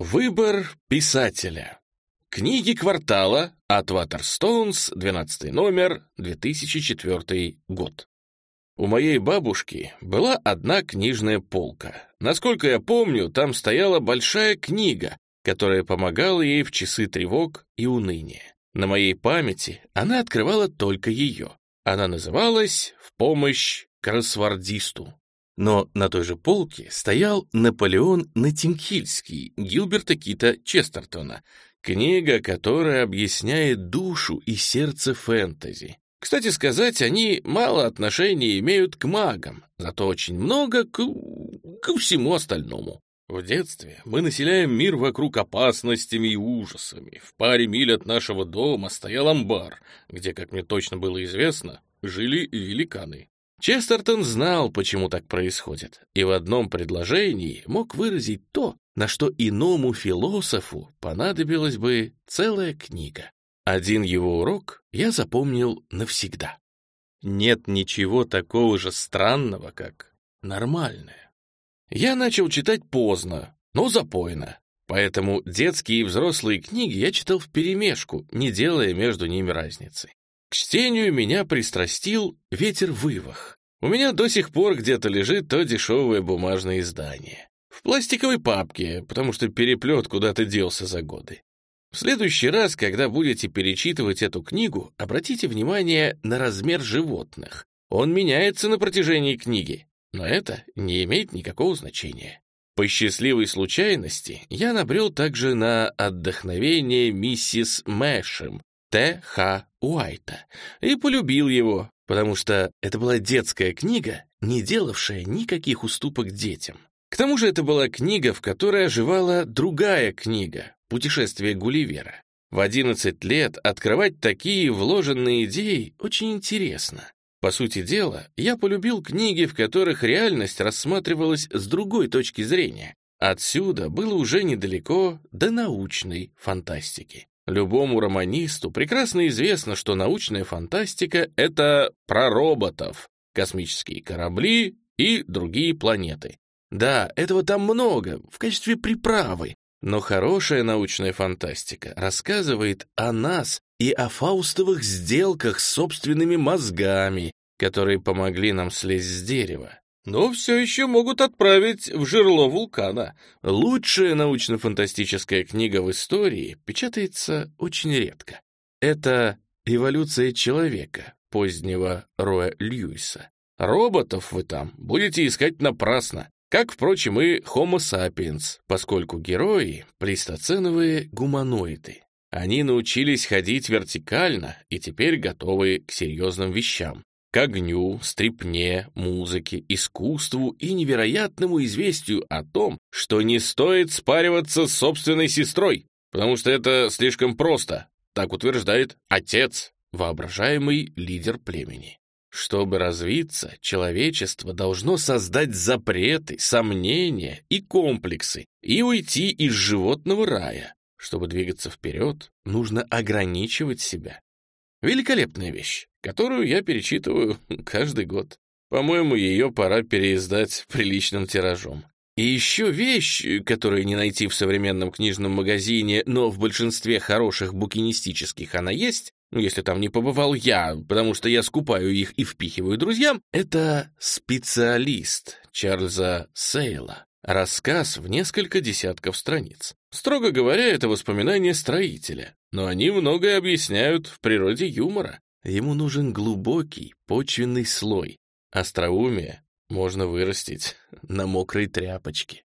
Выбор писателя. Книги квартала от Waterstones, 12 номер, 2004 год. У моей бабушки была одна книжная полка. Насколько я помню, там стояла большая книга, которая помогала ей в часы тревог и уныния. На моей памяти она открывала только ее. Она называлась «В помощь кроссвордисту». Но на той же полке стоял Наполеон Натингхильский Гилберта Кита Честертона, книга, которая объясняет душу и сердце фэнтези. Кстати сказать, они мало отношения имеют к магам, зато очень много к... ко всему остальному. В детстве мы населяем мир вокруг опасностями и ужасами. В паре миль от нашего дома стоял амбар, где, как мне точно было известно, жили великаны. Честертон знал, почему так происходит, и в одном предложении мог выразить то, на что иному философу понадобилась бы целая книга. Один его урок я запомнил навсегда. Нет ничего такого же странного, как нормальное. Я начал читать поздно, но запойно, поэтому детские и взрослые книги я читал вперемешку, не делая между ними разницы. К чтению меня пристрастил ветер вывах. У меня до сих пор где-то лежит то дешевое бумажное издание. В пластиковой папке, потому что переплет куда-то делся за годы. В следующий раз, когда будете перечитывать эту книгу, обратите внимание на размер животных. Он меняется на протяжении книги, но это не имеет никакого значения. По счастливой случайности я набрел также на отдохновение миссис Мэшем, Т. Х. Уайта, и полюбил его, потому что это была детская книга, не делавшая никаких уступок детям. К тому же это была книга, в которой оживала другая книга «Путешествие Гулливера». В 11 лет открывать такие вложенные идеи очень интересно. По сути дела, я полюбил книги, в которых реальность рассматривалась с другой точки зрения. Отсюда было уже недалеко до научной фантастики. Любому романисту прекрасно известно, что научная фантастика — это про роботов, космические корабли и другие планеты. Да, этого там много, в качестве приправы, но хорошая научная фантастика рассказывает о нас и о фаустовых сделках с собственными мозгами, которые помогли нам слезть с дерева но все еще могут отправить в жерло вулкана. Лучшая научно-фантастическая книга в истории печатается очень редко. Это «Эволюция человека» позднего Роя Льюиса. Роботов вы там будете искать напрасно, как, впрочем, и Homo sapiens, поскольку герои — плейстоценовые гуманоиды. Они научились ходить вертикально и теперь готовы к серьезным вещам к огню, стрипне, музыке, искусству и невероятному известию о том, что не стоит спариваться с собственной сестрой, потому что это слишком просто, так утверждает отец, воображаемый лидер племени. Чтобы развиться, человечество должно создать запреты, сомнения и комплексы и уйти из животного рая. Чтобы двигаться вперед, нужно ограничивать себя. Великолепная вещь которую я перечитываю каждый год. По-моему, ее пора переиздать приличным тиражом. И еще вещь, которую не найти в современном книжном магазине, но в большинстве хороших букинистических она есть, если там не побывал я, потому что я скупаю их и впихиваю друзьям, это «Специалист» Чарльза Сейла. Рассказ в несколько десятков страниц. Строго говоря, это воспоминания строителя, но они многое объясняют в природе юмора. Ему нужен глубокий почвенный слой. Остроумие можно вырастить на мокрой тряпочке.